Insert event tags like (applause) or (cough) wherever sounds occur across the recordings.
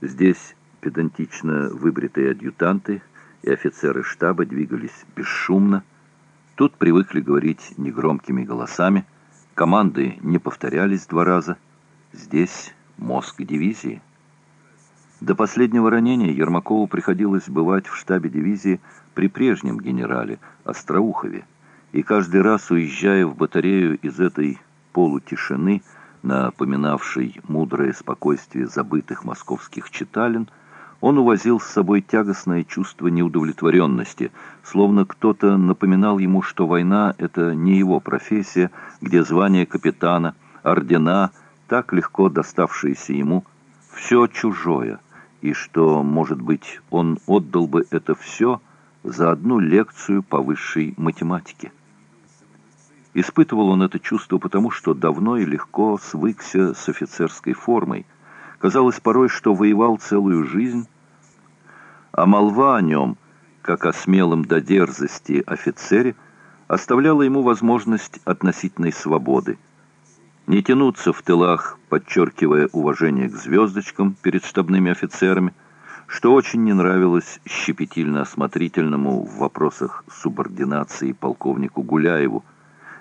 Здесь педантично выбритые адъютанты и офицеры штаба двигались бесшумно. Тут привыкли говорить негромкими голосами, команды не повторялись два раза. Здесь мозг дивизии. До последнего ранения Ермакову приходилось бывать в штабе дивизии при прежнем генерале Остроухове, и каждый раз, уезжая в батарею из этой полутишины, напоминавшей мудрое спокойствие забытых московских читален, он увозил с собой тягостное чувство неудовлетворенности, словно кто-то напоминал ему, что война — это не его профессия, где звание капитана, ордена, так легко доставшиеся ему, все чужое, и что, может быть, он отдал бы это все за одну лекцию по высшей математике. Испытывал он это чувство потому, что давно и легко свыкся с офицерской формой. Казалось порой, что воевал целую жизнь, а молва о нем, как о смелом до дерзости офицере, оставляла ему возможность относительной свободы. Не тянуться в тылах, подчеркивая уважение к звездочкам перед штабными офицерами, что очень не нравилось щепетильно-осмотрительному в вопросах субординации полковнику Гуляеву,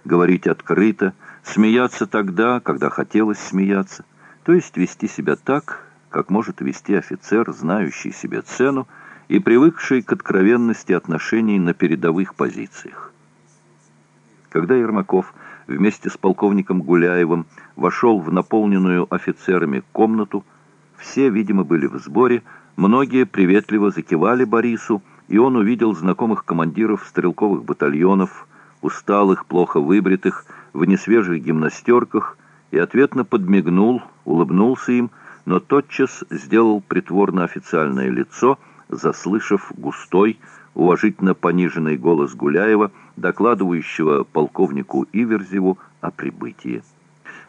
говорить открыто, смеяться тогда, когда хотелось смеяться, то есть вести себя так, как может вести офицер, знающий себе цену и привыкший к откровенности отношений на передовых позициях. Когда Ермаков вместе с полковником Гуляевым вошел в наполненную офицерами комнату, все, видимо, были в сборе, многие приветливо закивали Борису, и он увидел знакомых командиров стрелковых батальонов, усталых, плохо выбритых, в несвежих гимнастерках, и ответно подмигнул, улыбнулся им, но тотчас сделал притворно-официальное лицо, заслышав густой, уважительно пониженный голос Гуляева, докладывающего полковнику Иверзеву о прибытии.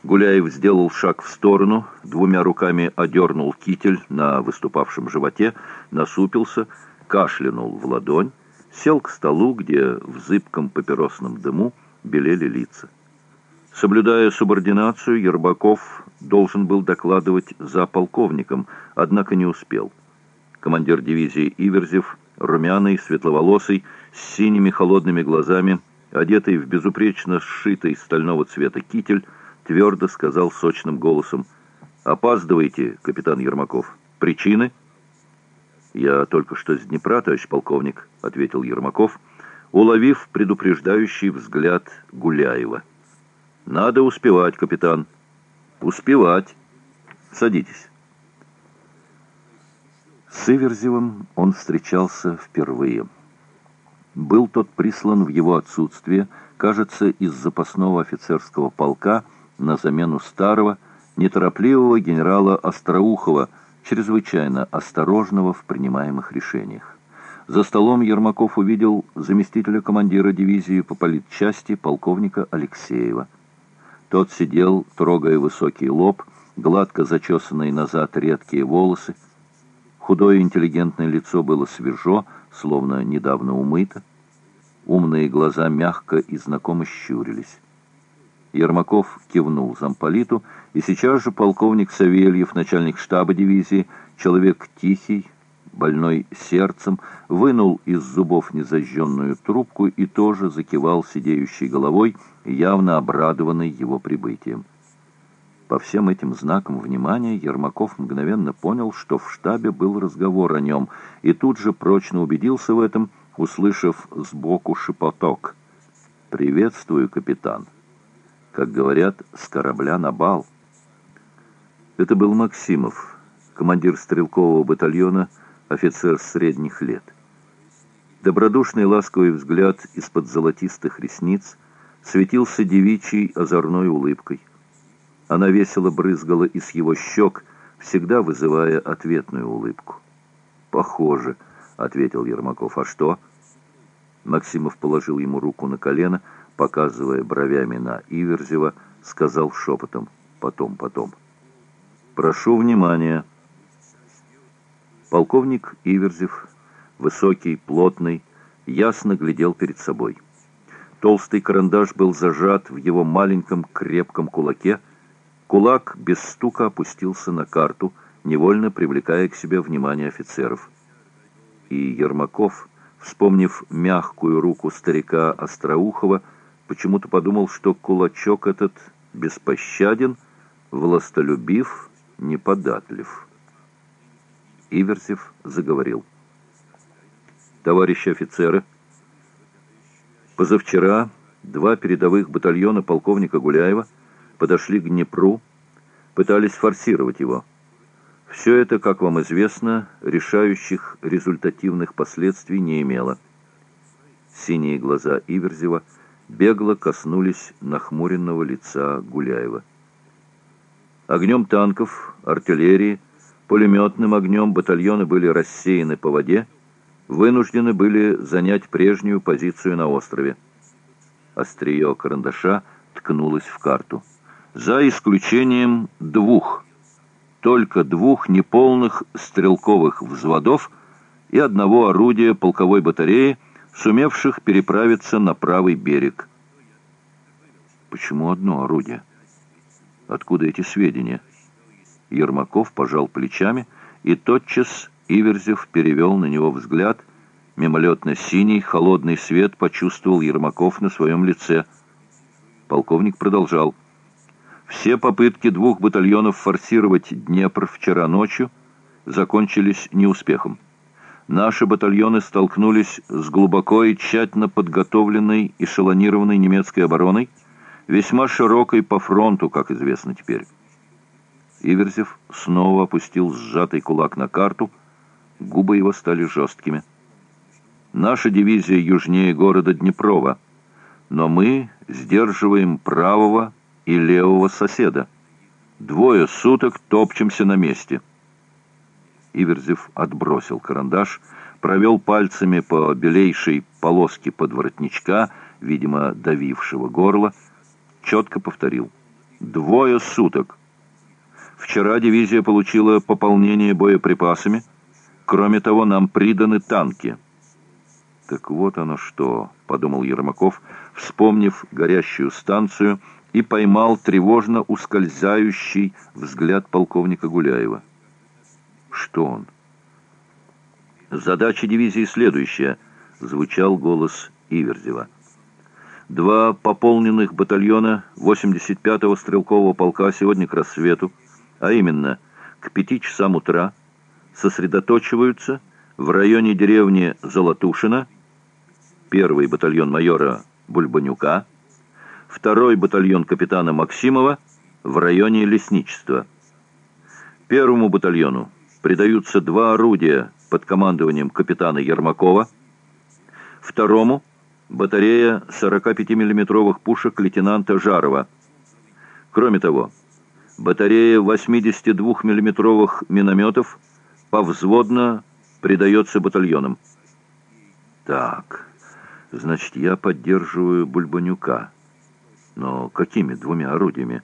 Гуляев сделал шаг в сторону, двумя руками одернул китель на выступавшем животе, насупился, кашлянул в ладонь, сел к столу, где в зыбком папиросном дыму белели лица. Соблюдая субординацию, Ербаков должен был докладывать за полковником, однако не успел. Командир дивизии Иверзев, румяный, светловолосый, с синими холодными глазами, одетый в безупречно сшитый стального цвета китель, твердо сказал сочным голосом «Опаздывайте, капитан Ермаков. Причины?» «Я только что с Днепра, товарищ полковник», — ответил Ермаков, уловив предупреждающий взгляд Гуляева. «Надо успевать, капитан». «Успевать. Садитесь». С Иверзевым он встречался впервые. Был тот прислан в его отсутствие, кажется, из запасного офицерского полка на замену старого, неторопливого генерала Остроухова, чрезвычайно осторожного в принимаемых решениях. За столом Ермаков увидел заместителя командира дивизии по политчасти полковника Алексеева. Тот сидел, трогая высокий лоб, гладко зачесанные назад редкие волосы, Худое интеллигентное лицо было свежо, словно недавно умыто. Умные глаза мягко и знакомо щурились. Ермаков кивнул замполиту, и сейчас же полковник Савельев, начальник штаба дивизии, человек тихий, больной сердцем, вынул из зубов незажженную трубку и тоже закивал сидеющей головой, явно обрадованный его прибытием. По всем этим знакам внимания Ермаков мгновенно понял, что в штабе был разговор о нем, и тут же прочно убедился в этом, услышав сбоку шепоток. «Приветствую, капитан!» Как говорят, с корабля на бал. Это был Максимов, командир стрелкового батальона, офицер средних лет. Добродушный ласковый взгляд из-под золотистых ресниц светился девичьей озорной улыбкой. Она весело брызгала из его щек, всегда вызывая ответную улыбку. «Похоже», — ответил Ермаков. «А что?» Максимов положил ему руку на колено, показывая бровями на Иверзева, сказал шепотом «потом, потом». «Прошу внимания». Полковник Иверзев, высокий, плотный, ясно глядел перед собой. Толстый карандаш был зажат в его маленьком крепком кулаке, Кулак без стука опустился на карту, невольно привлекая к себе внимание офицеров. И Ермаков, вспомнив мягкую руку старика Остроухова, почему-то подумал, что кулачок этот беспощаден, властолюбив, неподатлив. Иверзев заговорил. «Товарищи офицеры, позавчера два передовых батальона полковника Гуляева подошли к Днепру, пытались форсировать его. Все это, как вам известно, решающих результативных последствий не имело. Синие глаза Иверзева бегло коснулись нахмуренного лица Гуляева. Огнем танков, артиллерии, пулеметным огнем батальоны были рассеяны по воде, вынуждены были занять прежнюю позицию на острове. Острие карандаша ткнулось в карту. За исключением двух, только двух неполных стрелковых взводов и одного орудия полковой батареи, сумевших переправиться на правый берег. Почему одно орудие? Откуда эти сведения? Ермаков пожал плечами, и тотчас Иверзев перевел на него взгляд. Мимолетно синий, холодный свет почувствовал Ермаков на своем лице. Полковник продолжал. Все попытки двух батальонов форсировать Днепр вчера ночью закончились неуспехом. Наши батальоны столкнулись с глубоко и тщательно подготовленной эшелонированной немецкой обороной, весьма широкой по фронту, как известно теперь. Иверзев снова опустил сжатый кулак на карту, губы его стали жесткими. «Наша дивизия южнее города Днепрова, но мы сдерживаем правого и левого соседа. Двое суток топчемся на месте». Иверзев отбросил карандаш, провел пальцами по белейшей полоске подворотничка, видимо, давившего горло, четко повторил. «Двое суток. Вчера дивизия получила пополнение боеприпасами. Кроме того, нам приданы танки». «Так вот оно что», — подумал Ермаков, вспомнив горящую станцию, и поймал тревожно ускользающий взгляд полковника Гуляева. «Что он?» «Задача дивизии следующая», — звучал голос Иверзева. «Два пополненных батальона 85-го стрелкового полка сегодня к рассвету, а именно к пяти часам утра, сосредоточиваются в районе деревни Золотушина, первый батальон майора Бульбанюка, второй батальон капитана Максимова в районе лесничества. Первому батальону придаются два орудия под командованием капитана Ермакова, второму – батарея 45 миллиметровых пушек лейтенанта Жарова. Кроме того, батарея 82 миллиметровых минометов повзводно придается батальонам. Так, значит, я поддерживаю Бульбанюка. Но какими двумя орудиями?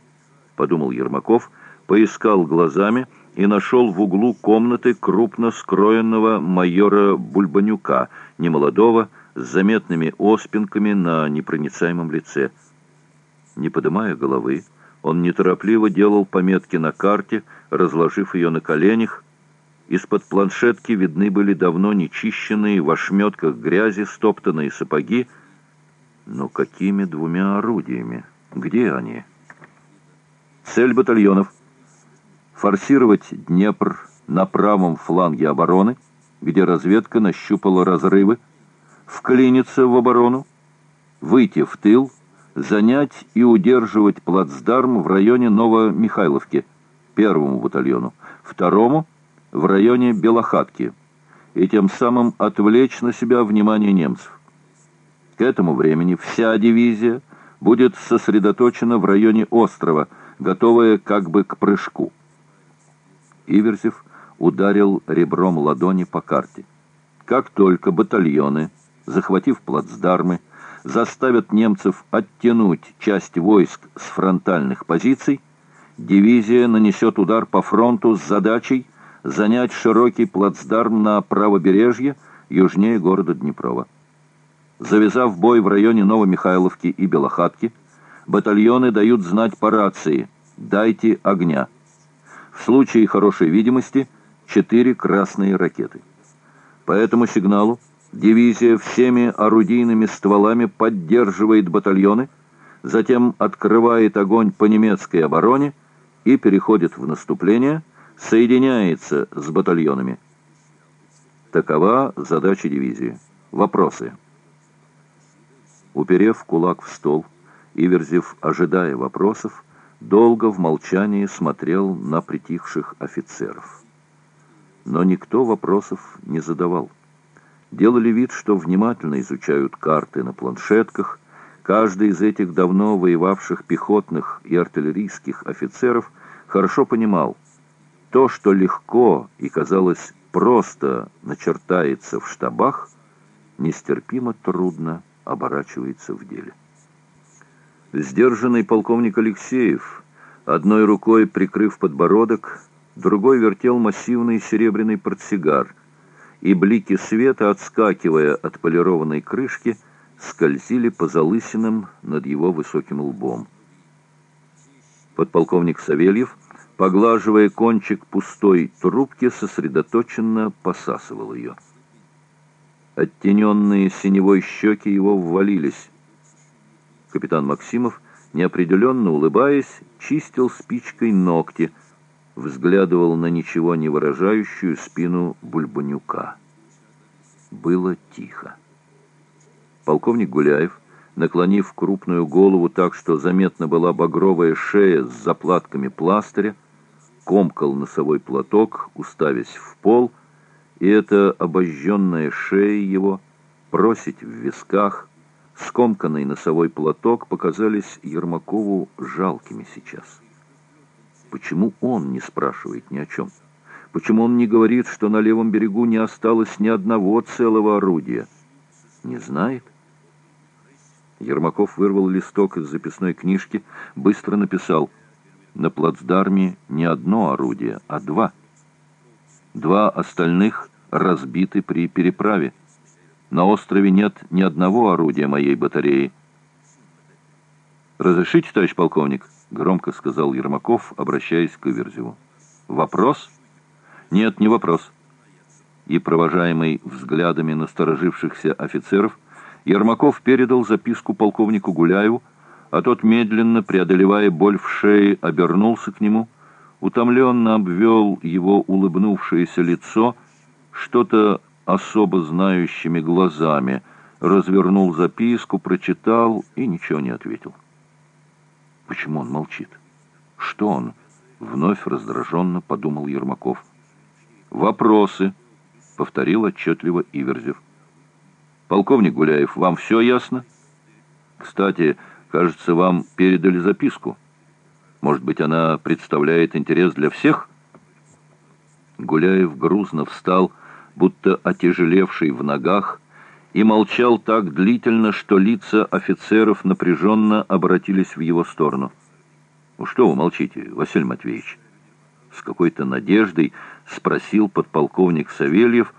Подумал Ермаков, поискал глазами – и нашел в углу комнаты крупно скроенного майора Бульбанюка, немолодого, с заметными оспинками на непроницаемом лице. Не поднимая головы, он неторопливо делал пометки на карте, разложив ее на коленях. Из-под планшетки видны были давно нечищенные в ошметках грязи стоптанные сапоги. Но какими двумя орудиями? Где они? Цель батальонов — форсировать Днепр на правом фланге обороны, где разведка нащупала разрывы, вклиниться в оборону, выйти в тыл, занять и удерживать плацдарм в районе Новомихайловки, первому батальону, второму в районе Белохатки, и тем самым отвлечь на себя внимание немцев. К этому времени вся дивизия будет сосредоточена в районе острова, готовая как бы к прыжку. Иверзев ударил ребром ладони по карте. Как только батальоны, захватив плацдармы, заставят немцев оттянуть часть войск с фронтальных позиций, дивизия нанесет удар по фронту с задачей занять широкий плацдарм на правобережье южнее города Днепрова. Завязав бой в районе Новомихайловки и Белохатки, батальоны дают знать по рации «Дайте огня». В случае хорошей видимости – четыре красные ракеты. По этому сигналу дивизия всеми орудийными стволами поддерживает батальоны, затем открывает огонь по немецкой обороне и переходит в наступление, соединяется с батальонами. Такова задача дивизии. Вопросы. Уперев кулак в стол, Иверзев, ожидая вопросов, долго в молчании смотрел на притихших офицеров. Но никто вопросов не задавал. Делали вид, что внимательно изучают карты на планшетках. Каждый из этих давно воевавших пехотных и артиллерийских офицеров хорошо понимал, то, что легко и, казалось, просто начертается в штабах, нестерпимо трудно оборачивается в деле. Сдержанный полковник Алексеев, одной рукой прикрыв подбородок, другой вертел массивный серебряный портсигар, и блики света, отскакивая от полированной крышки, скользили по залысинам над его высоким лбом. Подполковник Савельев, поглаживая кончик пустой трубки, сосредоточенно посасывал ее. Оттененные синевой щеки его ввалились. Капитан Максимов, неопределенно улыбаясь, чистил спичкой ногти, взглядывал на ничего не выражающую спину Бульбанюка. Было тихо. Полковник Гуляев, наклонив крупную голову так, что заметна была багровая шея с заплатками пластыря, комкал носовой платок, уставясь в пол, и эта обожженная шея его, просить в висках — скомканный носовой платок показались Ермакову жалкими сейчас. Почему он не спрашивает ни о чем? Почему он не говорит, что на левом берегу не осталось ни одного целого орудия? Не знает? Ермаков вырвал листок из записной книжки, быстро написал «На плацдарме не одно орудие, а два. Два остальных разбиты при переправе». На острове нет ни одного орудия моей батареи. «Разрешите, товарищ полковник?» — громко сказал Ермаков, обращаясь к Иверзеву. «Вопрос?» «Нет, не вопрос». И, провожаемый взглядами насторожившихся офицеров, Ермаков передал записку полковнику Гуляеву, а тот, медленно преодолевая боль в шее, обернулся к нему, утомленно обвел его улыбнувшееся лицо, что-то особо знающими глазами, развернул записку, прочитал и ничего не ответил. Почему он молчит? Что он? Вновь раздраженно подумал Ермаков. «Вопросы», — повторил отчетливо Иверзев. «Полковник Гуляев, вам все ясно? Кстати, кажется, вам передали записку. Может быть, она представляет интерес для всех?» Гуляев грузно встал, — будто отяжелевший в ногах, и молчал так длительно, что лица офицеров напряженно обратились в его сторону. «Ну что вы молчите, Василий Матвеевич?» С какой-то надеждой спросил подполковник Савельев,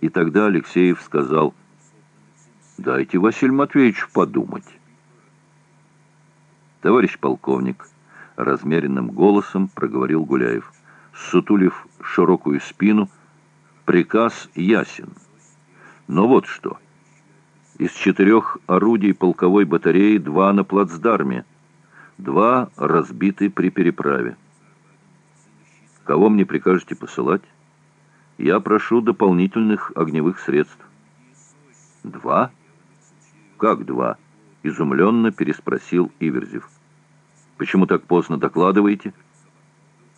и тогда Алексеев сказал, «Дайте, Василий Матвеевич, подумать». «Товарищ полковник», — размеренным голосом проговорил Гуляев, сутулив широкую спину, — Приказ ясен. Но вот что. Из четырех орудий полковой батареи два на плацдарме, два разбиты при переправе. Кого мне прикажете посылать? Я прошу дополнительных огневых средств. Два? Как два? Изумленно переспросил Иверзев. Почему так поздно докладываете?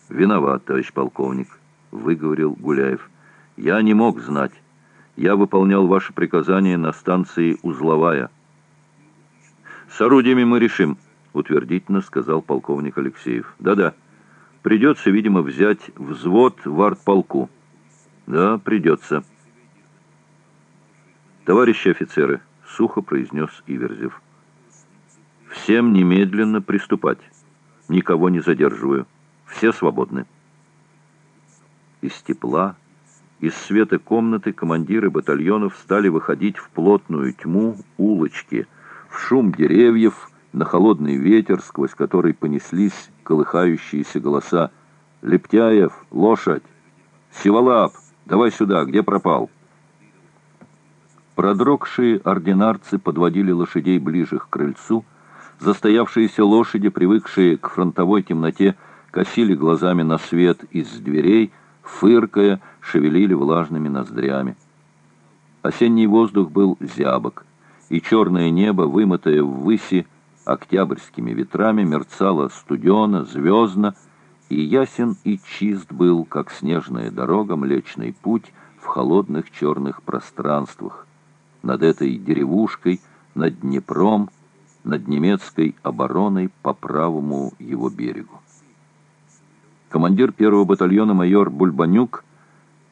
Виноват, товарищ полковник, выговорил Гуляев. Я не мог знать. Я выполнял ваши приказания на станции Узловая. С орудиями мы решим, утвердительно сказал полковник Алексеев. Да-да. Придется, видимо, взять взвод в артполку. Да, придется. Товарищи офицеры, сухо произнес Иверзев. Всем немедленно приступать. Никого не задерживаю. Все свободны. Из тепла из света комнаты командиры батальонов стали выходить в плотную тьму улочки, в шум деревьев, на холодный ветер, сквозь который понеслись колыхающиеся голоса. Лептяев, лошадь! Сиволап, давай сюда, где пропал?» Продрогшие ординарцы подводили лошадей ближе к крыльцу, застоявшиеся лошади, привыкшие к фронтовой темноте, косили глазами на свет из дверей, фыркая, шевелили влажными ноздрями. Осенний воздух был зябок, и черное небо, вымытое ввыси октябрьскими ветрами, мерцало студено, звездно, и ясен и чист был, как снежная дорога, Млечный Путь в холодных черных пространствах, над этой деревушкой, над Днепром, над немецкой обороной по правому его берегу. Командир первого батальона майор Бульбанюк,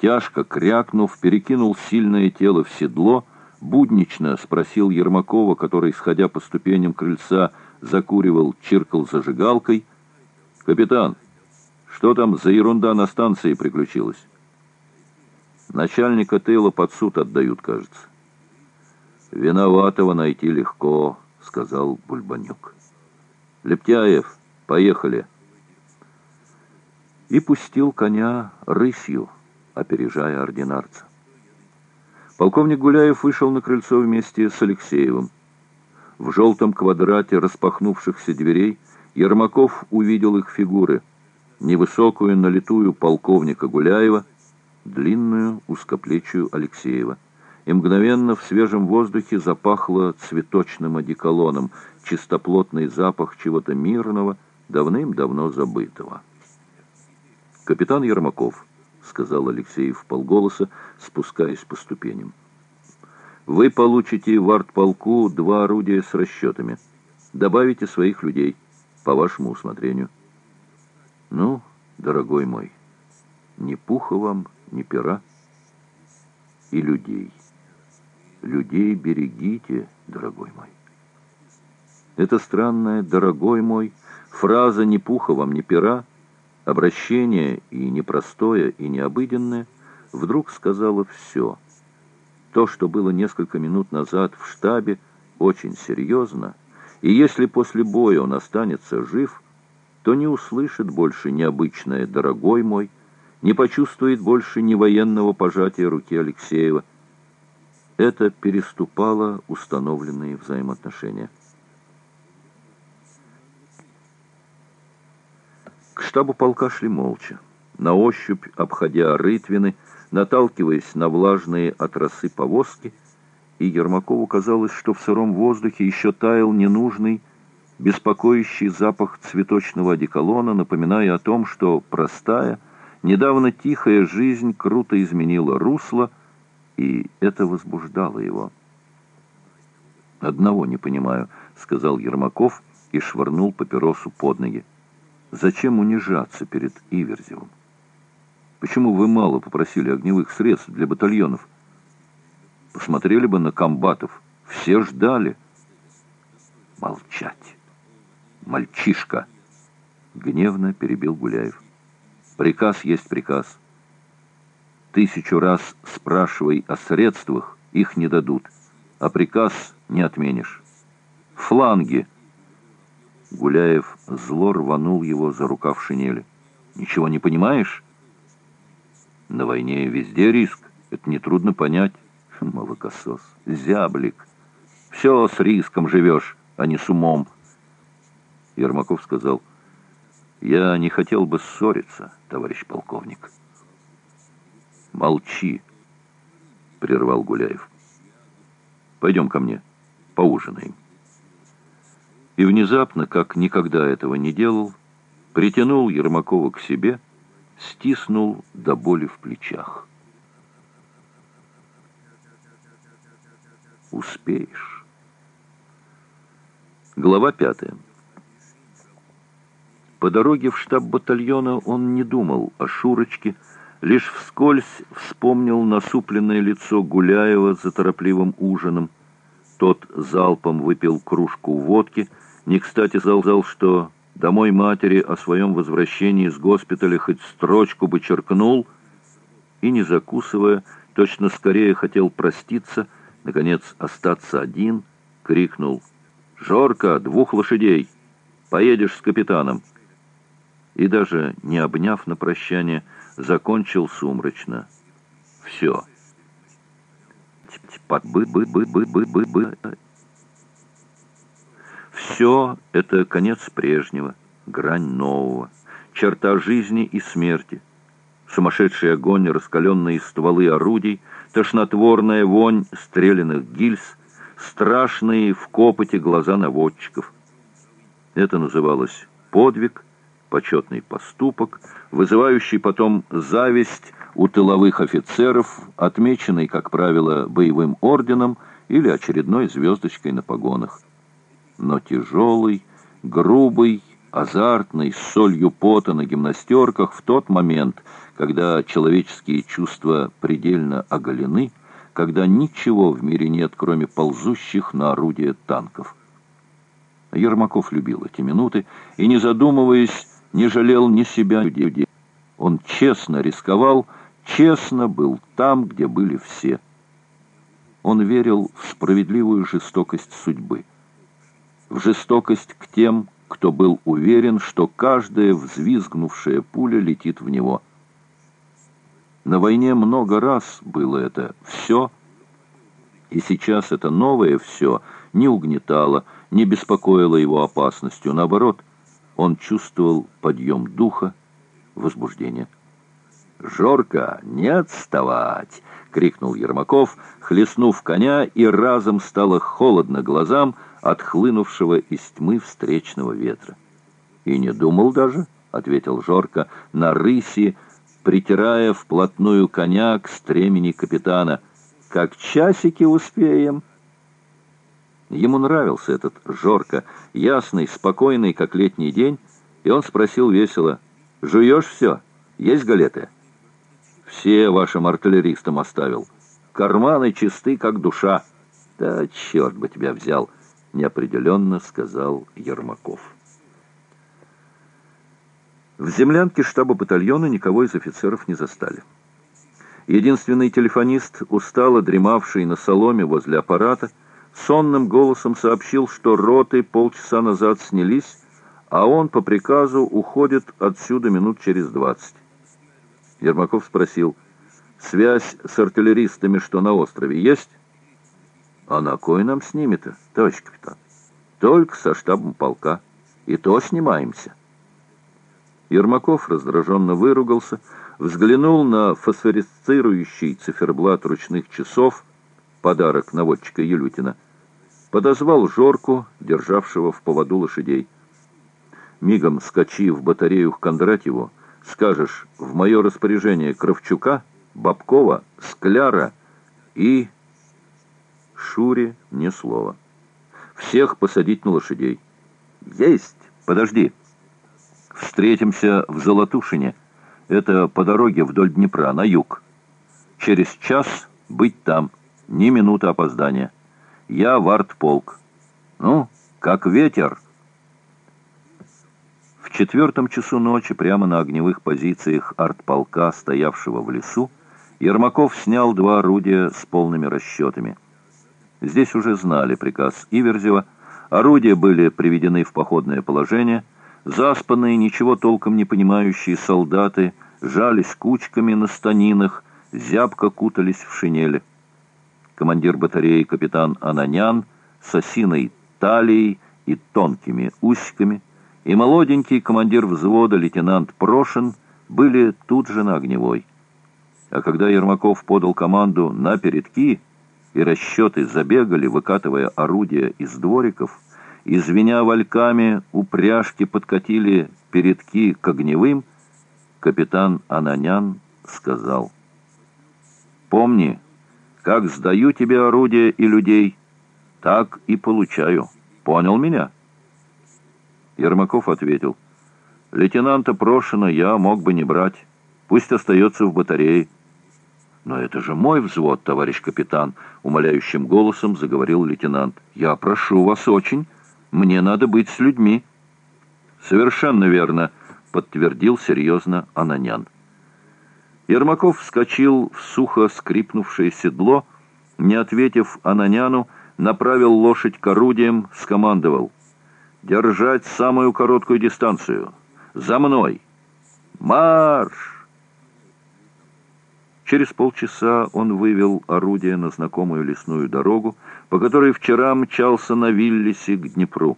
тяжко крякнув, перекинул сильное тело в седло, буднично спросил Ермакова, который, сходя по ступеням крыльца, закуривал, чиркал зажигалкой. «Капитан, что там за ерунда на станции приключилась?» «Начальника тыла под суд отдают, кажется». «Виноватого найти легко», — сказал Бульбанюк. «Лептяев, поехали». И пустил коня рысью, опережая ординарца. Полковник Гуляев вышел на крыльцо вместе с Алексеевым. В желтом квадрате распахнувшихся дверей Ермаков увидел их фигуры. Невысокую, налитую полковника Гуляева, длинную, узкоплечую Алексеева. И мгновенно в свежем воздухе запахло цветочным одеколоном, чистоплотный запах чего-то мирного, давным-давно забытого. «Капитан Ермаков», сказал Алексей в полголоса, спускаясь по ступеням. «Вы получите в артполку два орудия с расчетами. Добавите своих людей, по вашему усмотрению». «Ну, дорогой мой, ни пуха вам, ни пера и людей. Людей берегите, дорогой мой». Это странная «дорогой мой» фраза «ни пуха вам, ни пера» Обращение и непростое, и необыденное вдруг сказала все. То, что было несколько минут назад в штабе, очень серьезно, и если после боя он останется жив, то не услышит больше необычное «дорогой мой», не почувствует больше ни военного пожатия руки Алексеева. Это переступало установленные взаимоотношения. Штабу полка шли молча, на ощупь обходя рытвины, наталкиваясь на влажные от росы повозки, и Ермакову казалось, что в сыром воздухе еще таял ненужный, беспокоящий запах цветочного одеколона, напоминая о том, что простая, недавно тихая жизнь круто изменила русло, и это возбуждало его. «Одного не понимаю», — сказал Ермаков и швырнул папиросу под ноги. Зачем унижаться перед Иверзевым? Почему вы мало попросили огневых средств для батальонов? Посмотрели бы на комбатов. Все ждали. Молчать. Мальчишка. Гневно перебил Гуляев. Приказ есть приказ. Тысячу раз спрашивай о средствах, их не дадут. А приказ не отменишь. Фланги. Гуляев зло рванул его за рукав шинели. «Ничего не понимаешь?» «На войне везде риск. Это нетрудно понять. (laughs) Молокосос, зяблик. Все с риском живешь, а не с умом». Ермаков сказал, «Я не хотел бы ссориться, товарищ полковник». «Молчи», — прервал Гуляев. «Пойдем ко мне, поужинаем» и внезапно, как никогда этого не делал, притянул Ермакова к себе, стиснул до боли в плечах. Успеешь. Глава пятая. По дороге в штаб батальона он не думал о Шурочке, лишь вскользь вспомнил насупленное лицо Гуляева за торопливым ужином. Тот залпом выпил кружку водки — не кстати сказал, что домой матери о своем возвращении с госпиталя хоть строчку бы черкнул, и, не закусывая, точно скорее хотел проститься, наконец остаться один, крикнул «Жорка, двух лошадей! Поедешь с капитаном!» и даже не обняв на прощание, закончил сумрачно. «Все». Все это конец прежнего, грань нового, черта жизни и смерти, сумасшедший огонь, раскаленные стволы орудий, тошнотворная вонь стрелянных гильз, страшные в копоте глаза наводчиков. Это называлось подвиг, почетный поступок, вызывающий потом зависть у тыловых офицеров, отмеченный, как правило, боевым орденом или очередной звездочкой на погонах. Но тяжелый, грубый, азартный, с солью пота на гимнастерках в тот момент, когда человеческие чувства предельно оголены, когда ничего в мире нет, кроме ползущих на орудие танков. Ермаков любил эти минуты и, не задумываясь, не жалел ни себя, ни людей. Он честно рисковал, честно был там, где были все. Он верил в справедливую жестокость судьбы, в жестокость к тем, кто был уверен, что каждая взвизгнувшая пуля летит в него. На войне много раз было это «все», и сейчас это новое «все» не угнетало, не беспокоило его опасностью. Наоборот, он чувствовал подъем духа, возбуждение. «Жорка, не отставать!» — крикнул Ермаков, хлестнув коня, и разом стало холодно глазам от хлынувшего из тьмы встречного ветра. «И не думал даже», — ответил Жорка, на рыси, притирая вплотную коня к стремени капитана. «Как часики успеем!» Ему нравился этот Жорка, ясный, спокойный, как летний день, и он спросил весело, «Жуешь все? Есть галеты?» Все вашим артиллеристам оставил. Карманы чисты, как душа. Да черт бы тебя взял, неопределенно сказал Ермаков. В землянке штаба батальона никого из офицеров не застали. Единственный телефонист, устало дремавший на соломе возле аппарата, сонным голосом сообщил, что роты полчаса назад снялись, а он по приказу уходит отсюда минут через двадцать. Ермаков спросил, «Связь с артиллеристами, что на острове, есть?» «А на кой нам с ними-то, товарищ капитан?» «Только со штабом полка. И то снимаемся». Ермаков раздраженно выругался, взглянул на фосфорисцирующий циферблат ручных часов, подарок наводчика Елютина, подозвал Жорку, державшего в поводу лошадей. Мигом скачи в батарею к Кондратьеву, скажешь в мое распоряжение Кравчука, Бабкова, Скляра и... Шуре ни слова. Всех посадить на лошадей. Есть! Подожди. Встретимся в Золотушине. Это по дороге вдоль Днепра, на юг. Через час быть там. Ни минуты опоздания. Я в артполк. Ну, как ветер. В четвертом часу ночи, прямо на огневых позициях артполка, стоявшего в лесу, Ермаков снял два орудия с полными расчетами. Здесь уже знали приказ Иверзева, орудия были приведены в походное положение, заспанные, ничего толком не понимающие солдаты жались кучками на станинах, зябко кутались в шинели. Командир батареи капитан Ананян с осиной талией и тонкими усиками и молоденький командир взвода лейтенант Прошин были тут же на огневой. А когда Ермаков подал команду на передки, и расчеты забегали, выкатывая орудия из двориков, и, звеня вальками, упряжки подкатили передки к огневым, капитан Ананян сказал, «Помни, как сдаю тебе орудия и людей, так и получаю. Понял меня?» Ермаков ответил, «Лейтенанта Прошина я мог бы не брать. Пусть остается в батарее». «Но это же мой взвод, товарищ капитан», — умоляющим голосом заговорил лейтенант. «Я прошу вас очень. Мне надо быть с людьми». «Совершенно верно», — подтвердил серьезно Ананян. Ермаков вскочил в сухо скрипнувшее седло, не ответив Ананяну, направил лошадь к орудиям, скомандовал. Держать самую короткую дистанцию. За мной! Марш!» Через полчаса он вывел орудие на знакомую лесную дорогу, по которой вчера мчался на Виллисе к Днепру.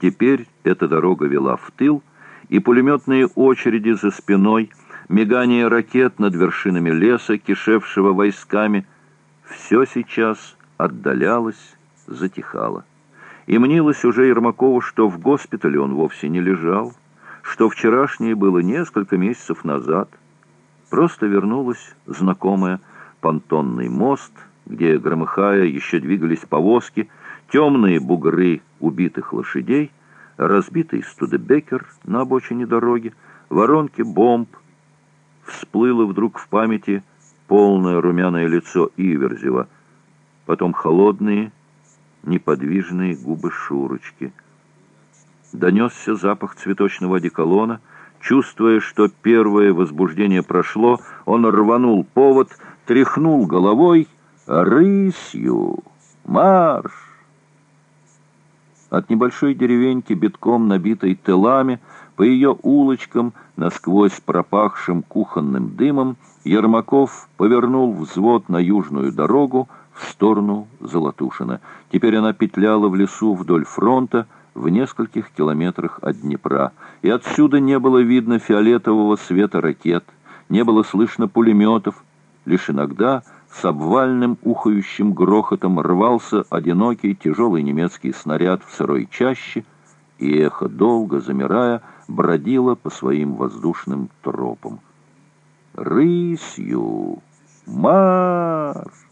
Теперь эта дорога вела в тыл, и пулеметные очереди за спиной, мигание ракет над вершинами леса, кишевшего войсками, все сейчас отдалялось, затихало. И мнилось уже Ермакову, что в госпитале он вовсе не лежал, что вчерашнее было несколько месяцев назад. Просто вернулась знакомая понтонный мост, где, громыхая, еще двигались повозки, темные бугры убитых лошадей, разбитый студебекер на обочине дороги, воронки бомб. Всплыло вдруг в памяти полное румяное лицо Иверзева, потом холодные, неподвижные губы Шурочки. Донесся запах цветочного одеколона. Чувствуя, что первое возбуждение прошло, он рванул повод, тряхнул головой. «Рысью! Марш!» От небольшой деревеньки, битком набитой тылами, по ее улочкам, насквозь пропахшим кухонным дымом, Ермаков повернул взвод на южную дорогу, в сторону Золотушина. Теперь она петляла в лесу вдоль фронта, в нескольких километрах от Днепра, и отсюда не было видно фиолетового света ракет, не было слышно пулеметов, лишь иногда с обвальным ухающим грохотом рвался одинокий тяжелый немецкий снаряд в сырой чаще, и эхо, долго замирая, бродило по своим воздушным тропам. «Рысью! Марш!»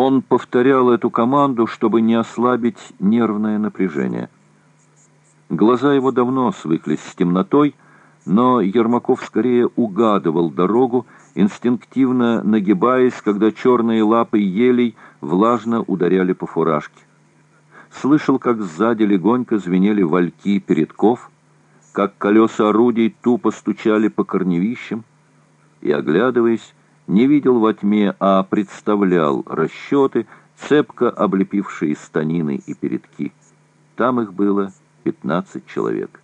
Он повторял эту команду, чтобы не ослабить нервное напряжение. Глаза его давно свыклись с темнотой, но Ермаков скорее угадывал дорогу, инстинктивно нагибаясь, когда черные лапы елей влажно ударяли по фуражке. Слышал, как сзади легонько звенели вальки передков, как колеса орудий тупо стучали по корневищам, и, оглядываясь, не видел во тьме, а представлял расчеты, цепко облепившие станины и передки. Там их было пятнадцать человек.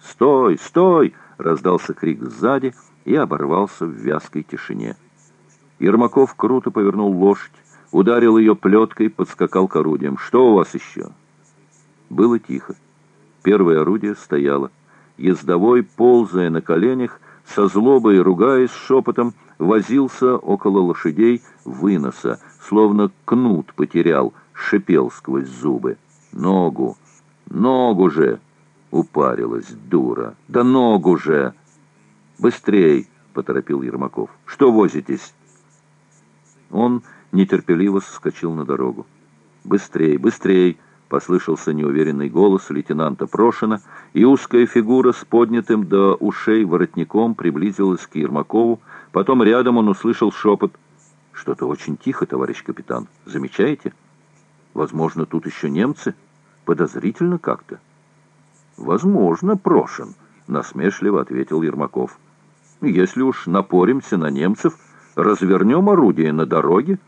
«Стой! Стой!» — раздался крик сзади и оборвался в вязкой тишине. Ермаков круто повернул лошадь, ударил ее плеткой, подскакал к орудиям. «Что у вас еще?» Было тихо. Первое орудие стояло. Ездовой, ползая на коленях, со злобой ругаясь шепотом, возился около лошадей выноса, словно кнут потерял, шипел сквозь зубы. «Ногу! Ногу же!» — упарилась дура. «Да ногу же!» «Быстрей!» — поторопил Ермаков. «Что возитесь?» Он нетерпеливо соскочил на дорогу. «Быстрей! Быстрей!» Послышался неуверенный голос лейтенанта Прошина, и узкая фигура с поднятым до ушей воротником приблизилась к Ермакову. Потом рядом он услышал шепот. «Что-то очень тихо, товарищ капитан. Замечаете? Возможно, тут еще немцы? Подозрительно как-то». «Возможно, Прошин», — насмешливо ответил Ермаков. «Если уж напоримся на немцев, развернем орудие на дороге».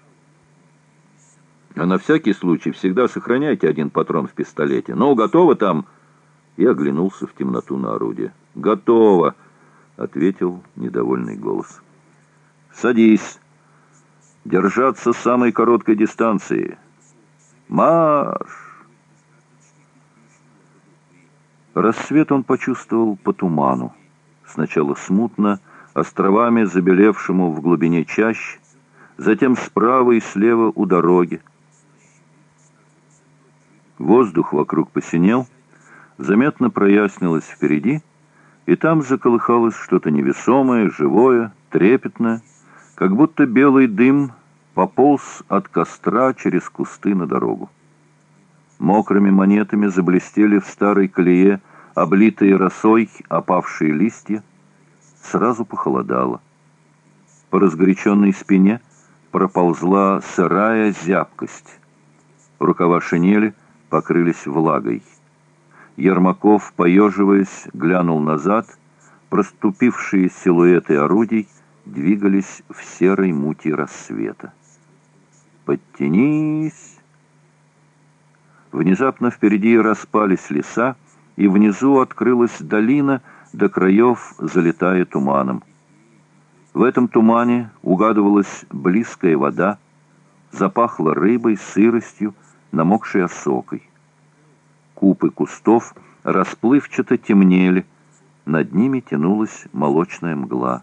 А на всякий случай всегда сохраняйте один патрон в пистолете. Ну, готово там?» Я оглянулся в темноту на орудие. «Готово!» — ответил недовольный голос. «Садись! Держаться самой короткой дистанции! Марш!» Рассвет он почувствовал по туману. Сначала смутно, островами забелевшему в глубине чащ, затем справа и слева у дороги, Воздух вокруг посинел, заметно прояснилось впереди, и там заколыхалось что-то невесомое, живое, трепетное, как будто белый дым пополз от костра через кусты на дорогу. Мокрыми монетами заблестели в старой колее облитые росой опавшие листья. Сразу похолодало. По разгоряченной спине проползла сырая зябкость. Рукава шинели — покрылись влагой. Ермаков, поеживаясь, глянул назад. Проступившие силуэты орудий двигались в серой мути рассвета. «Подтянись!» Внезапно впереди распались леса, и внизу открылась долина, до краев залетая туманом. В этом тумане угадывалась близкая вода, запахло рыбой, сыростью, намокшей осокой. Купы кустов расплывчато темнели, над ними тянулась молочная мгла.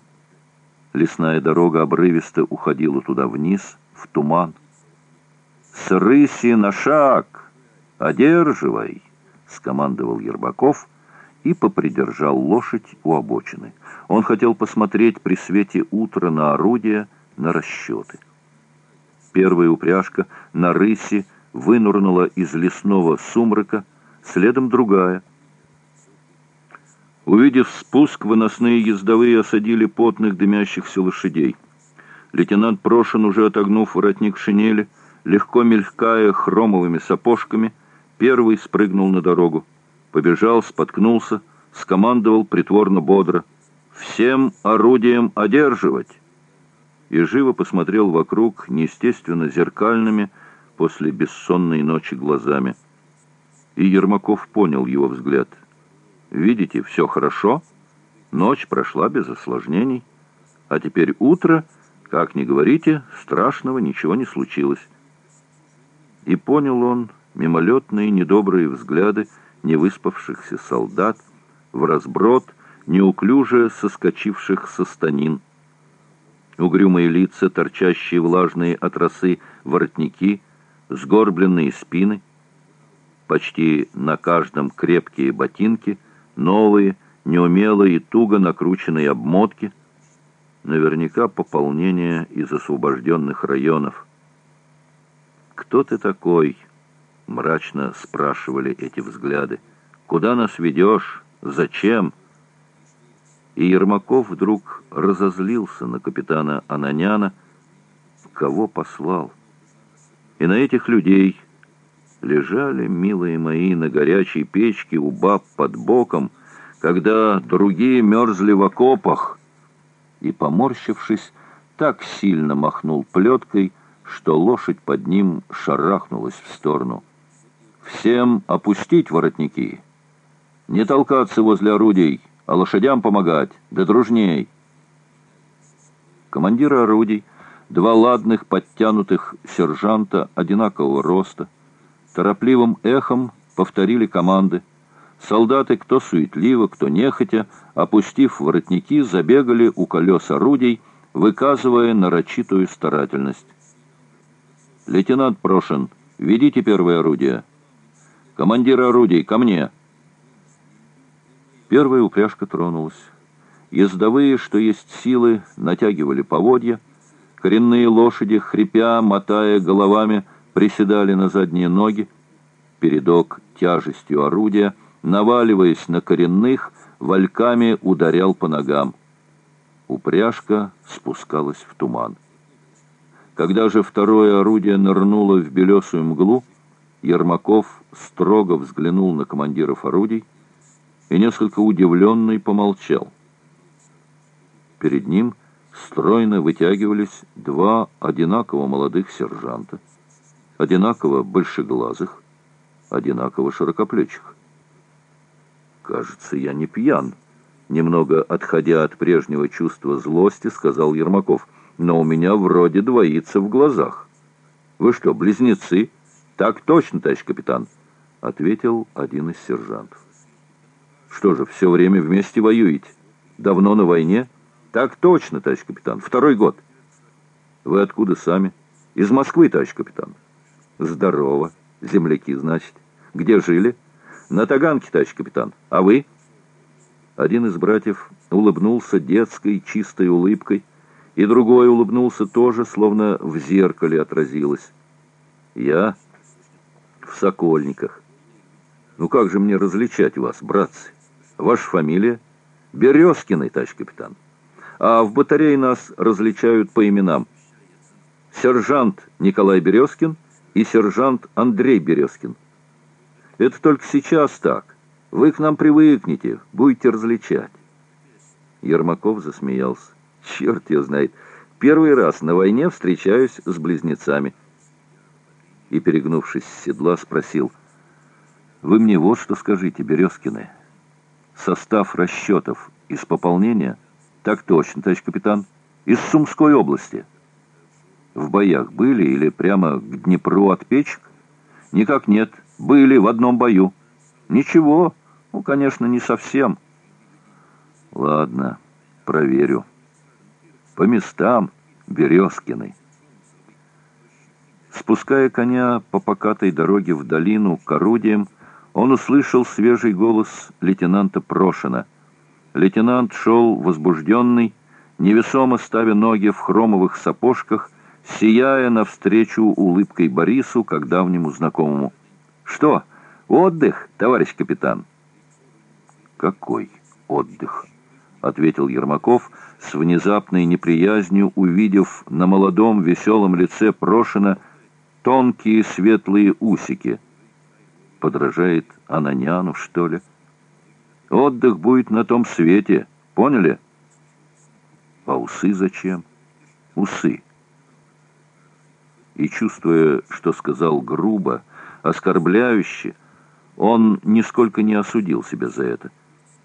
Лесная дорога обрывисто уходила туда вниз, в туман. «С рыси на шаг! Одерживай!» — скомандовал Ербаков и попридержал лошадь у обочины. Он хотел посмотреть при свете утра на орудия, на расчеты. Первая упряжка на рыси вынурнула из лесного сумрака, следом другая. Увидев спуск, выносные ездовые осадили потных дымящихся лошадей. Лейтенант Прошин, уже отогнув воротник шинели, легко мелькая хромовыми сапожками, первый спрыгнул на дорогу. Побежал, споткнулся, скомандовал притворно бодро. «Всем орудием одерживать!» И живо посмотрел вокруг неестественно зеркальными после бессонной ночи глазами. И Ермаков понял его взгляд. «Видите, все хорошо, ночь прошла без осложнений, а теперь утро, как ни говорите, страшного ничего не случилось». И понял он мимолетные недобрые взгляды невыспавшихся солдат в разброд, неуклюже соскочивших со станин. Угрюмые лица, торчащие влажные от росы воротники, сгорбленные спины. Почти на каждом крепкие ботинки, новые, неумелые и туго накрученные обмотки. Наверняка пополнение из освобожденных районов. «Кто ты такой?» — мрачно спрашивали эти взгляды. «Куда нас ведешь? Зачем?» И Ермаков вдруг разозлился на капитана Ананяна, кого послал. И на этих людей лежали, милые мои, на горячей печке у баб под боком, когда другие мерзли в окопах, и, поморщившись, так сильно махнул плеткой, что лошадь под ним шарахнулась в сторону. «Всем опустить воротники, не толкаться возле орудий» а лошадям помогать, да дружней. Командиры орудий, два ладных подтянутых сержанта одинакового роста, торопливым эхом повторили команды. Солдаты, кто суетливо, кто нехотя, опустив воротники, забегали у колес орудий, выказывая нарочитую старательность. «Лейтенант Прошин, ведите первое орудие. Командир орудий, ко мне!» Первая упряжка тронулась. Ездовые, что есть силы, натягивали поводья. Коренные лошади, хрипя, мотая головами, приседали на задние ноги. Передок тяжестью орудия, наваливаясь на коренных, вальками ударял по ногам. Упряжка спускалась в туман. Когда же второе орудие нырнуло в белесую мглу, Ермаков строго взглянул на командиров орудий, и несколько удивленный помолчал. Перед ним стройно вытягивались два одинаково молодых сержанта, одинаково большеглазых, одинаково широкоплечих. «Кажется, я не пьян», — немного отходя от прежнего чувства злости, сказал Ермаков, «но у меня вроде двоится в глазах». «Вы что, близнецы?» «Так точно, товарищ капитан», — ответил один из сержантов. Что же, все время вместе воюете? Давно на войне? Так точно, товарищ капитан. Второй год. Вы откуда сами? Из Москвы, товарищ капитан. Здорово. Земляки, значит. Где жили? На Таганке, товарищ капитан. А вы? Один из братьев улыбнулся детской, чистой улыбкой, и другой улыбнулся тоже, словно в зеркале отразилось. Я в Сокольниках. Ну как же мне различать вас, братцы? Ваша фамилия? Березкиный, товарищ капитан. А в батарее нас различают по именам. Сержант Николай Березкин и сержант Андрей Березкин. Это только сейчас так. Вы к нам привыкнете, будете различать. Ермаков засмеялся. Черт ее знает. Первый раз на войне встречаюсь с близнецами. И, перегнувшись с седла, спросил. Вы мне вот что скажите, Березкины. состав расчетов из пополнения? Так точно, товарищ капитан. Из Сумской области. В боях были или прямо к Днепру от печек? Никак нет. Были в одном бою. Ничего. Ну, конечно, не совсем. Ладно, проверю. По местам Березкиной. Спуская коня по покатой дороге в долину к орудиям, он услышал свежий голос лейтенанта Прошина. Лейтенант шел возбужденный, невесомо ставя ноги в хромовых сапожках, сияя навстречу улыбкой Борису, как давнему знакомому. «Что, отдых, товарищ капитан?» «Какой отдых?» — ответил Ермаков с внезапной неприязнью, увидев на молодом веселом лице Прошина тонкие светлые усики. Подражает Ананяну, что ли? Отдых будет на том свете, поняли? А усы зачем? Усы. И чувствуя, что сказал грубо, оскорбляюще, он нисколько не осудил себя за это.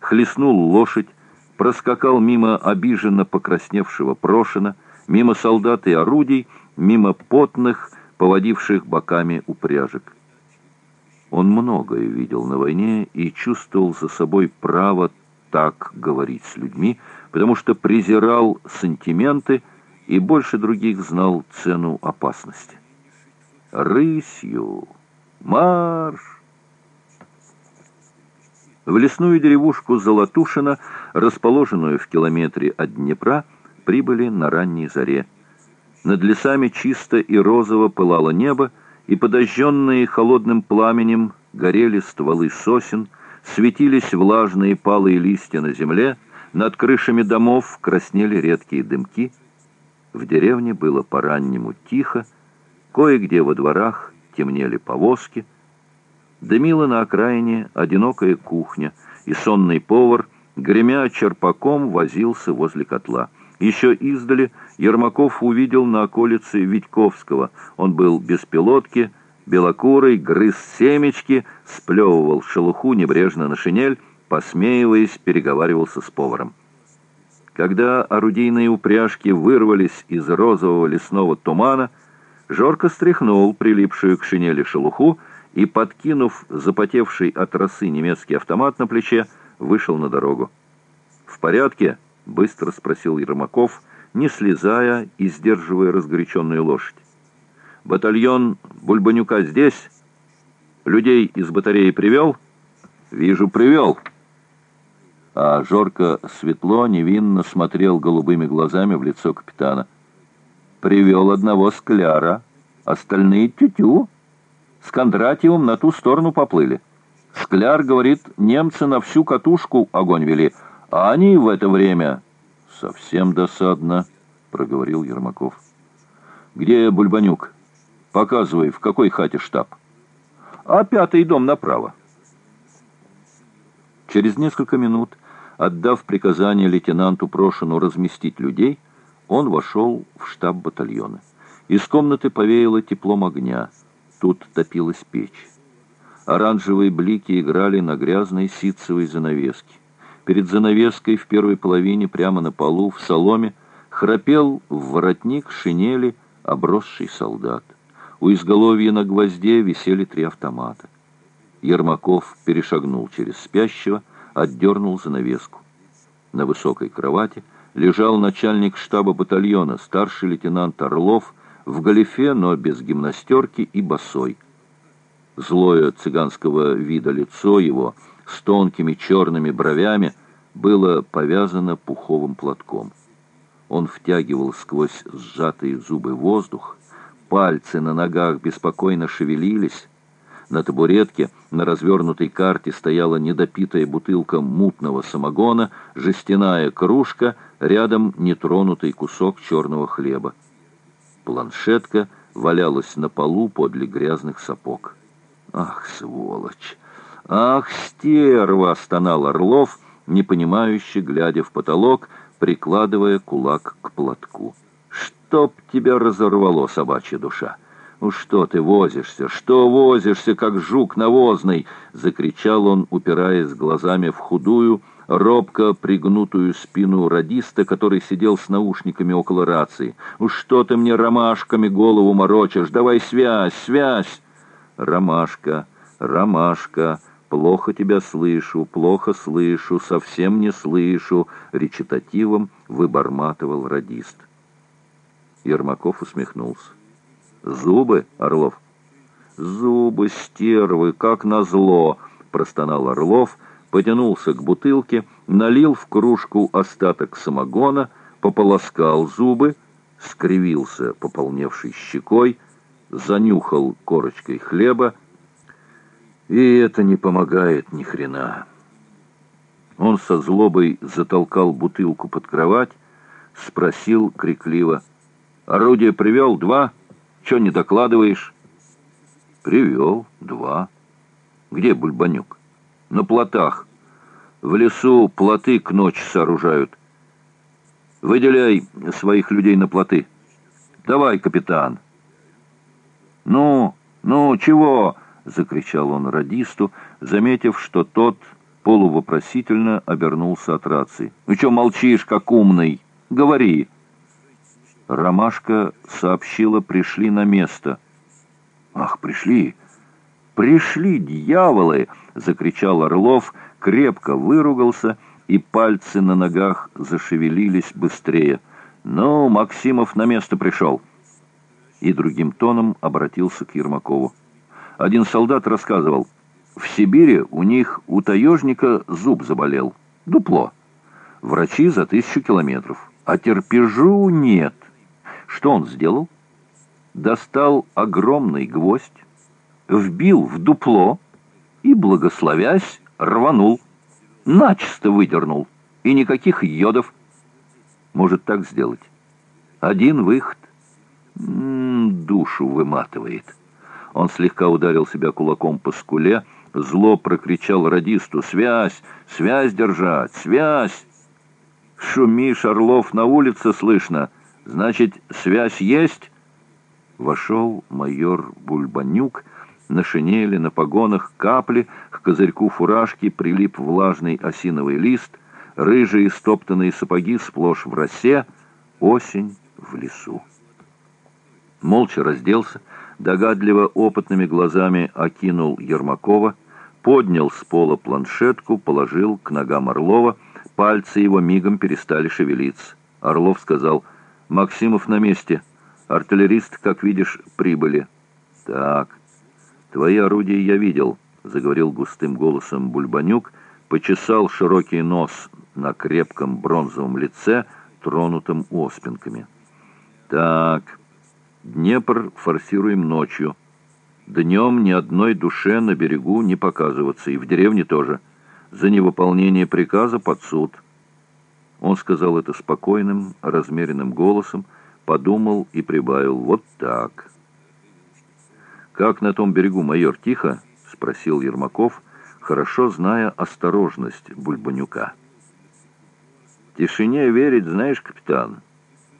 Хлестнул лошадь, проскакал мимо обиженно покрасневшего Прошина, мимо солдат и орудий, мимо потных, поводивших боками упряжек. Он многое видел на войне и чувствовал за собой право так говорить с людьми, потому что презирал сантименты и больше других знал цену опасности. «Рысью! Марш!» В лесную деревушку Золотушина, расположенную в километре от Днепра, прибыли на ранней заре. Над лесами чисто и розово пылало небо, и подожженные холодным пламенем горели стволы сосен, светились влажные палые листья на земле, над крышами домов краснели редкие дымки. В деревне было по-раннему тихо, кое-где во дворах темнели повозки, дымила на окраине одинокая кухня, и сонный повар, гремя черпаком, возился возле котла. Еще издали Ермаков увидел на околице Витьковского. Он был без пилотки, белокурый, грыз семечки, сплевывал шелуху небрежно на шинель, посмеиваясь, переговаривался с поваром. Когда орудийные упряжки вырвались из розового лесного тумана, Жорко стряхнул прилипшую к шинели шелуху и, подкинув запотевший от росы немецкий автомат на плече, вышел на дорогу. «В порядке?» быстро спросил Ермаков, не слезая и сдерживая разгоряченную лошадь. «Батальон Бульбанюка здесь? Людей из батареи привел?» «Вижу, привел». А Жорко светло, невинно смотрел голубыми глазами в лицо капитана. «Привел одного скляра, остальные тю-тю. С Кондратьевым на ту сторону поплыли. Скляр, говорит, немцы на всю катушку огонь вели, а они в это время... Совсем досадно, проговорил Ермаков. Где Бульбанюк? Показывай, в какой хате штаб. А пятый дом направо. Через несколько минут, отдав приказание лейтенанту Прошину разместить людей, он вошел в штаб батальона. Из комнаты повеяло теплом огня. Тут топилась печь. Оранжевые блики играли на грязной ситцевой занавеске. Перед занавеской в первой половине прямо на полу, в соломе, храпел в воротник шинели обросший солдат. У изголовья на гвозде висели три автомата. Ермаков перешагнул через спящего, отдернул занавеску. На высокой кровати лежал начальник штаба батальона, старший лейтенант Орлов, в галифе, но без гимнастерки и босой. Злое цыганского вида лицо его — с тонкими черными бровями, было повязано пуховым платком. Он втягивал сквозь сжатые зубы воздух, пальцы на ногах беспокойно шевелились. На табуретке на развернутой карте стояла недопитая бутылка мутного самогона, жестяная кружка, рядом нетронутый кусок черного хлеба. Планшетка валялась на полу подле грязных сапог. «Ах, сволочь!» «Ах, стерва!» — стонал Орлов, непонимающе глядя в потолок, прикладывая кулак к платку. «Чтоб тебя разорвало, собачья душа! «Ну что ты возишься? Что возишься, как жук навозный?» — закричал он, упираясь глазами в худую, робко пригнутую спину радиста, который сидел с наушниками около рации. «Ну что ты мне ромашками голову морочишь? Давай связь, связь!» «Ромашка, ромашка, плохо тебя слышу, плохо слышу, совсем не слышу», — речитативом выборматывал радист. Ермаков усмехнулся. «Зубы, Орлов?» «Зубы, стервы, как назло!» — простонал Орлов, потянулся к бутылке, налил в кружку остаток самогона, пополоскал зубы, скривился пополневшей щекой, занюхал корочкой хлеба, и это не помогает ни хрена. Он со злобой затолкал бутылку под кровать, спросил крикливо, «Орудие привел? Два?» Че не докладываешь?» «Привел. Два. Где Бульбанюк?» «На плотах. В лесу плоты к ночи сооружают. Выделяй своих людей на плоты. Давай, капитан». «Ну, ну, чего?» — закричал он радисту, заметив, что тот полувопросительно обернулся от рации. «Ну что молчишь, как умный? Говори!» Ромашка сообщила, пришли на место. «Ах, пришли! Пришли, дьяволы!» — закричал Орлов, крепко выругался, и пальцы на ногах зашевелились быстрее. «Ну, Максимов на место пришел!» И другим тоном обратился к Ермакову. Один солдат рассказывал, в Сибири у них у таежника зуб заболел, дупло. Врачи за тысячу километров, а терпежу нет. Что он сделал? Достал огромный гвоздь, вбил в дупло и, благословясь, рванул. Начисто выдернул. И никаких йодов. Может так сделать? Один выход. М -м, душу выматывает. Он слегка ударил себя кулаком по скуле, зло прокричал радисту «Связь! Связь держать! Связь!» «Шумишь, Орлов, на улице слышно!» «Значит, связь есть?» Вошел майор Бульбанюк, на шинели, на погонах капли, к козырьку фуражки прилип влажный осиновый лист, рыжие стоптанные сапоги сплошь в росе, осень в лесу. Молча разделся, догадливо опытными глазами окинул Ермакова, поднял с пола планшетку, положил к ногам Орлова, пальцы его мигом перестали шевелиться. Орлов сказал — Максимов на месте. Артиллерист, как видишь, прибыли. Так, твои орудия я видел, заговорил густым голосом Бульбанюк, почесал широкий нос на крепком бронзовом лице, тронутым оспинками. Так, Днепр форсируем ночью. Днем ни одной душе на берегу не показываться, и в деревне тоже. За невыполнение приказа под суд. Он сказал это спокойным, размеренным голосом, подумал и прибавил «Вот так». «Как на том берегу, майор, тихо?» — спросил Ермаков, хорошо зная осторожность Бульбанюка. «Тишине верить, знаешь, капитан,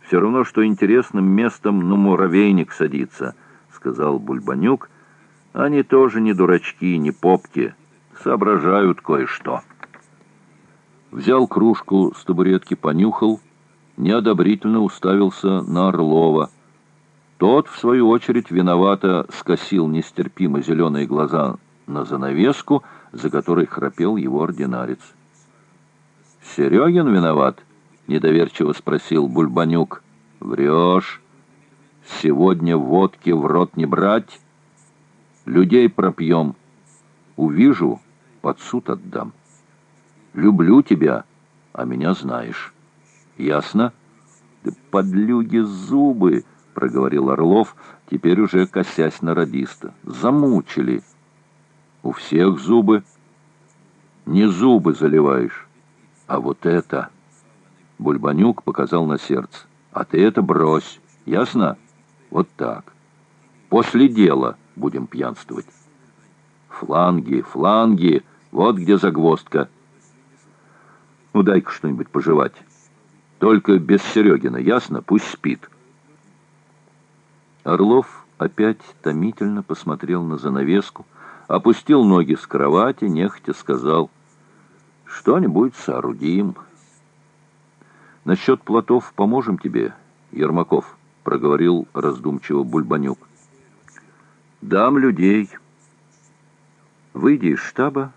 все равно, что интересным местом на муравейник садиться», — сказал Бульбанюк. «Они тоже не дурачки, не попки, соображают кое-что» взял кружку с табуретки, понюхал, неодобрительно уставился на Орлова. Тот, в свою очередь, виновато скосил нестерпимо зеленые глаза на занавеску, за которой храпел его ординарец. «Серегин виноват?» — недоверчиво спросил Бульбанюк. «Врешь. Сегодня водки в рот не брать. Людей пропьем. Увижу, под суд отдам». Люблю тебя, а меня знаешь. Ясно? Ты подлюги зубы, проговорил Орлов, теперь уже косясь на радиста. Замучили. У всех зубы. Не зубы заливаешь, а вот это. Бульбанюк показал на сердце. А ты это брось. Ясно? Вот так. После дела будем пьянствовать. Фланги, фланги, вот где загвоздка. Ну, дай-ка что-нибудь пожевать. Только без Серегина, ясно? Пусть спит. Орлов опять томительно посмотрел на занавеску, опустил ноги с кровати, нехотя сказал, «Что-нибудь соорудим». «Насчет плотов поможем тебе, Ермаков», — проговорил раздумчиво Бульбанюк. «Дам людей». Выйдя из штаба,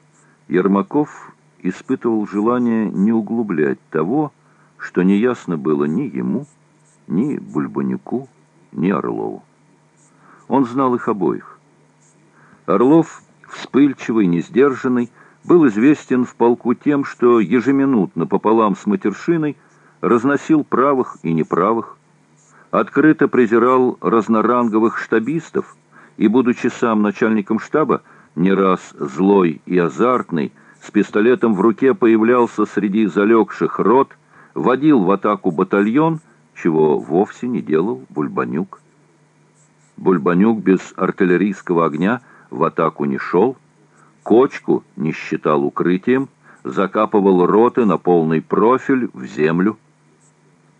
Ермаков испытывал желание не углублять того, что неясно было ни ему, ни Бульбанюку, ни Орлову. Он знал их обоих. Орлов, вспыльчивый, несдержанный, был известен в полку тем, что ежеминутно пополам с матершиной разносил правых и неправых, открыто презирал разноранговых штабистов и, будучи сам начальником штаба, не раз злой и азартный, с пистолетом в руке появлялся среди залегших рот, водил в атаку батальон, чего вовсе не делал Бульбанюк. Бульбанюк без артиллерийского огня в атаку не шел, кочку не считал укрытием, закапывал роты на полный профиль в землю.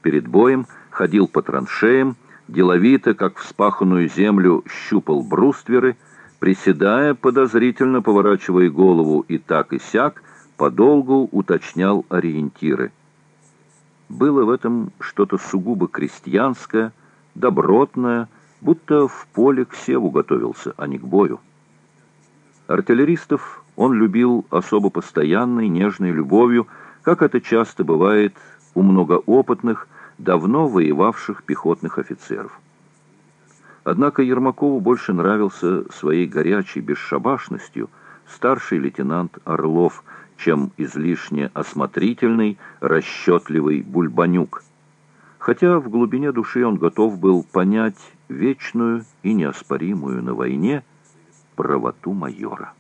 Перед боем ходил по траншеям, деловито, как вспаханную землю, щупал брустверы, приседая, подозрительно поворачивая голову и так и сяк, подолгу уточнял ориентиры. Было в этом что-то сугубо крестьянское, добротное, будто в поле к севу готовился, а не к бою. Артиллеристов он любил особо постоянной, нежной любовью, как это часто бывает у многоопытных, давно воевавших пехотных офицеров. Однако Ермакову больше нравился своей горячей бесшабашностью старший лейтенант Орлов, чем излишне осмотрительный, расчетливый Бульбанюк. Хотя в глубине души он готов был понять вечную и неоспоримую на войне правоту майора.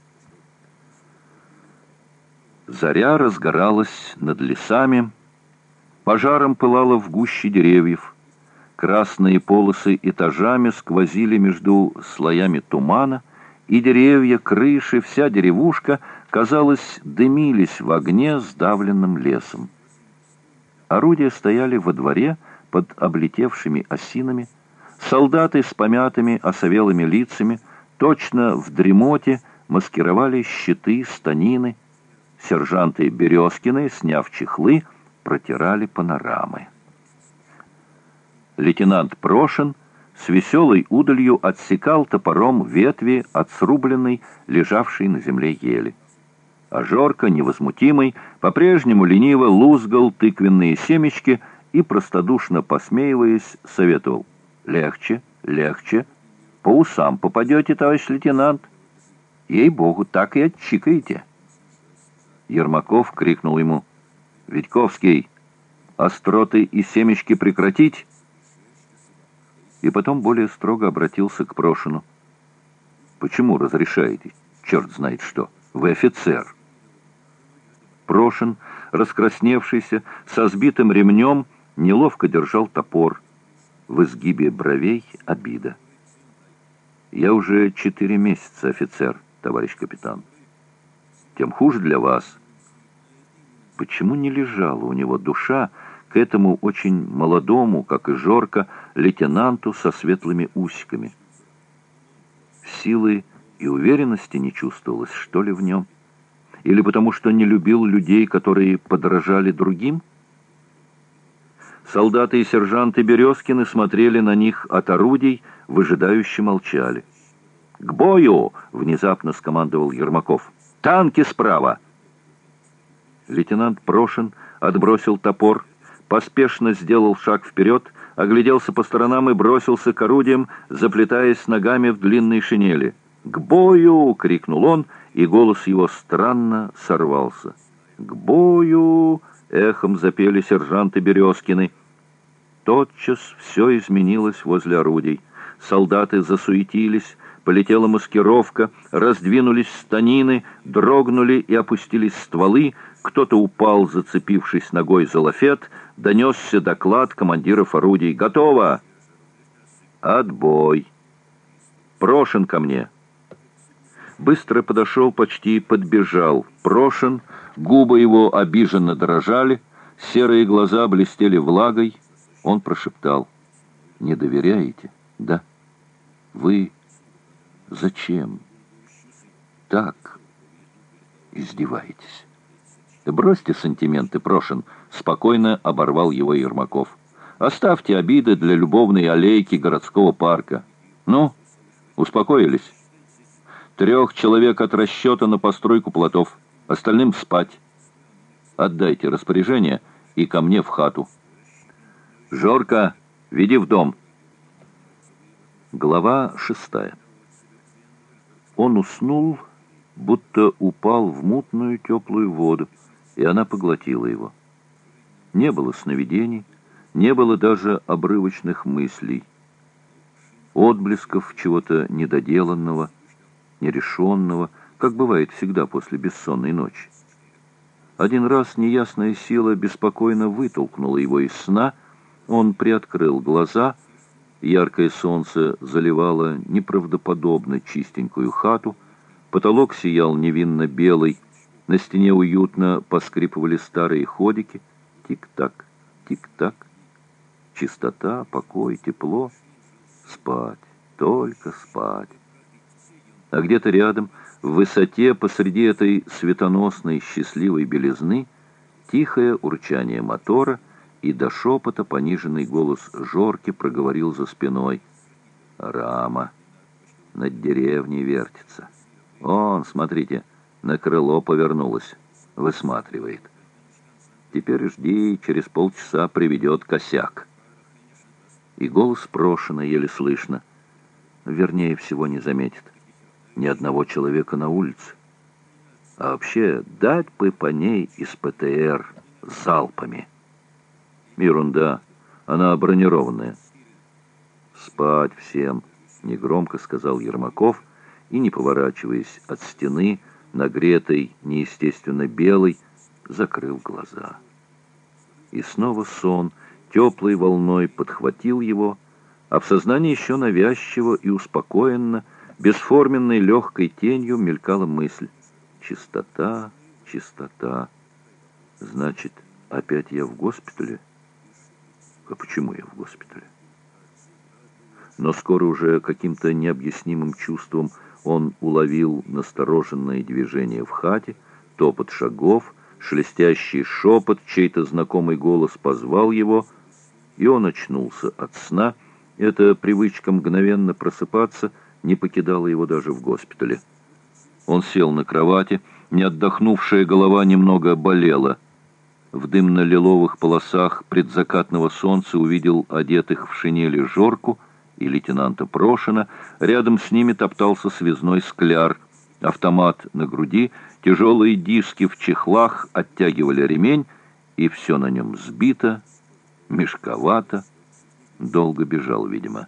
Заря разгоралась над лесами, пожаром пылала в гуще деревьев, Красные полосы этажами сквозили между слоями тумана, и деревья, крыши, вся деревушка, казалось, дымились в огне сдавленным лесом. Орудия стояли во дворе под облетевшими осинами, солдаты с помятыми осовелыми лицами, точно в дремоте маскировали щиты, станины, сержанты Березкины, сняв чехлы, протирали панорамы лейтенант Прошин с веселой удалью отсекал топором ветви от срубленной, лежавшей на земле ели. А Жорко, невозмутимый, по-прежнему лениво лузгал тыквенные семечки и, простодушно посмеиваясь, советовал «Легче, легче, по усам попадете, товарищ лейтенант. Ей-богу, так и отчикаете». Ермаков крикнул ему «Витьковский, остроты и семечки прекратить!» И потом более строго обратился к Прошину. «Почему разрешаете? Черт знает что! Вы офицер!» Прошин, раскрасневшийся, со сбитым ремнем, неловко держал топор. В изгибе бровей обида. «Я уже четыре месяца офицер, товарищ капитан. Тем хуже для вас». Почему не лежала у него душа, к этому очень молодому, как и Жорка, лейтенанту со светлыми усиками. Силы и уверенности не чувствовалось, что ли, в нем? Или потому что не любил людей, которые подражали другим? Солдаты и сержанты Березкины смотрели на них от орудий, выжидающе молчали. «К бою!» — внезапно скомандовал Ермаков. «Танки справа!» Лейтенант Прошин отбросил топор, поспешно сделал шаг вперед, огляделся по сторонам и бросился к орудиям, заплетаясь ногами в длинной шинели. «К бою!» — крикнул он, и голос его странно сорвался. «К бою!» — эхом запели сержанты Березкины. Тотчас все изменилось возле орудий. Солдаты засуетились, полетела маскировка, раздвинулись станины, дрогнули и опустились стволы, кто-то упал, зацепившись ногой за лафет, донесся доклад командиров орудий. «Готово!» «Отбой!» «Прошен ко мне!» Быстро подошел, почти подбежал. Прошен, губы его обиженно дрожали, серые глаза блестели влагой. Он прошептал. «Не доверяете, да?» Вы зачем так издеваетесь? Бросьте сантименты, Прошин, спокойно оборвал его Ермаков. Оставьте обиды для любовной аллейки городского парка. Ну, успокоились? Трех человек от расчета на постройку плотов, остальным спать. Отдайте распоряжение и ко мне в хату. Жорка, веди в дом. Глава шестая. Он уснул, будто упал в мутную теплую воду, и она поглотила его. Не было сновидений, не было даже обрывочных мыслей, отблесков чего-то недоделанного, нерешенного, как бывает всегда после бессонной ночи. Один раз неясная сила беспокойно вытолкнула его из сна, он приоткрыл глаза, яркое солнце заливало неправдоподобно чистенькую хату, потолок сиял невинно белый, на стене уютно поскрипывали старые ходики, тик-так, тик-так, чистота, покой, тепло, спать, только спать. А где-то рядом, в высоте, посреди этой светоносной счастливой белизны, тихое урчание мотора и до шепота пониженный голос Жорки проговорил за спиной. «Рама над деревней вертится. Он, смотрите, на крыло повернулась, высматривает. Теперь жди, через полчаса приведет косяк» и голос Прошина еле слышно. Вернее всего не заметит. Ни одного человека на улице. А вообще, дать бы по ней из ПТР залпами. Ерунда, она бронированная. Спать всем, негромко сказал Ермаков, и, не поворачиваясь от стены, нагретой, неестественно белой, закрыл глаза. И снова сон — теплой волной подхватил его, а в сознании еще навязчиво и успокоенно, бесформенной легкой тенью мелькала мысль. Чистота, чистота. Значит, опять я в госпитале? А почему я в госпитале? Но скоро уже каким-то необъяснимым чувством он уловил настороженное движение в хате, топот шагов, шелестящий шепот, чей-то знакомый голос позвал его — и он очнулся от сна. Эта привычка мгновенно просыпаться не покидала его даже в госпитале. Он сел на кровати, не отдохнувшая голова немного болела. В дымно-лиловых полосах предзакатного солнца увидел одетых в шинели Жорку и лейтенанта Прошина. Рядом с ними топтался связной скляр. Автомат на груди, тяжелые диски в чехлах оттягивали ремень, и все на нем сбито, мешковато, долго бежал, видимо.